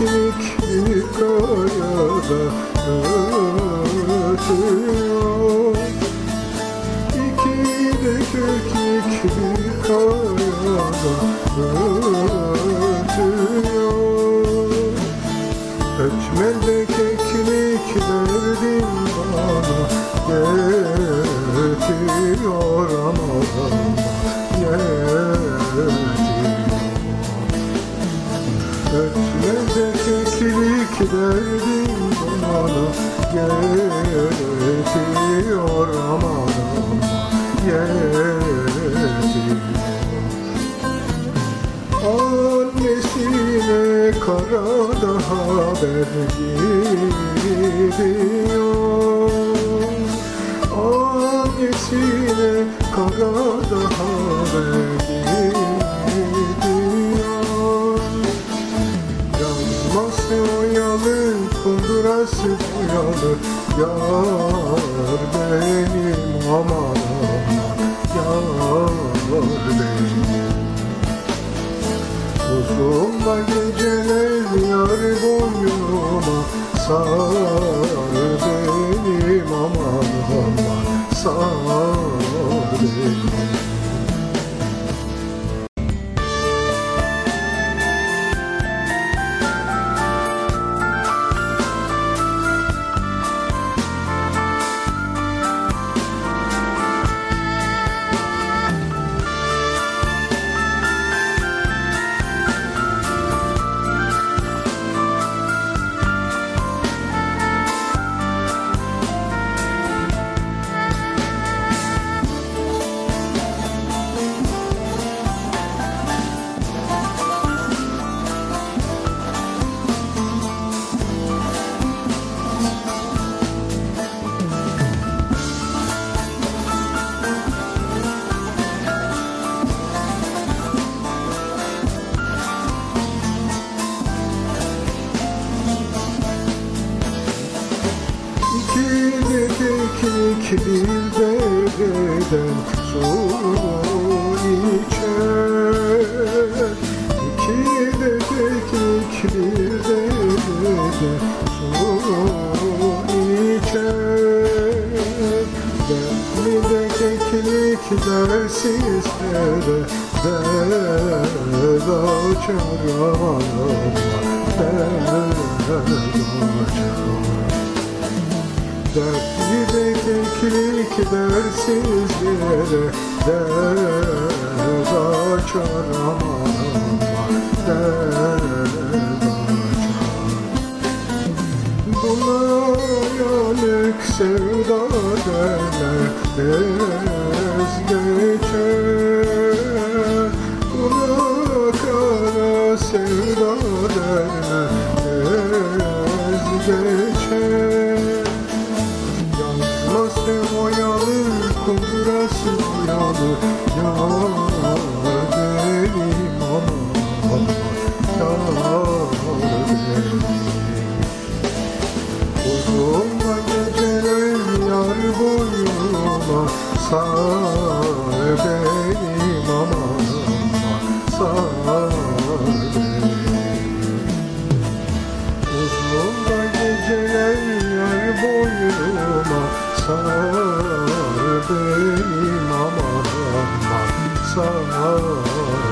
bir kayada ötüyor. İki de keklik bir kayada ötüyor. Ötme de keklik verdin bana Yetiyor ama keklik verdin bana Yetiyor ama yetiyor Annesine karada haber gidiyor Annesine karada haber gidiyor kundurası boyalı Yar benim aman aman Yar benim. Uzunla geceler yar boynuma Sar benim aman aman Sar benim bir dereden su içer. İki de keklik bir dereden su içer. Dertli de keklik dersiz dere Dert açar aman aman Dert açar Dertli de keklik dersiz yere Dert açar aman Dert açar. Buna sevda derler Tez geçer. Buna kara sevda derler Tez geçer kundurası oyalı Yar benim aman Yar benim Uzunla geceler yar boynuma Sar benim aman Sar Uzunla geceler yar boynuma Sar benim aman aman benim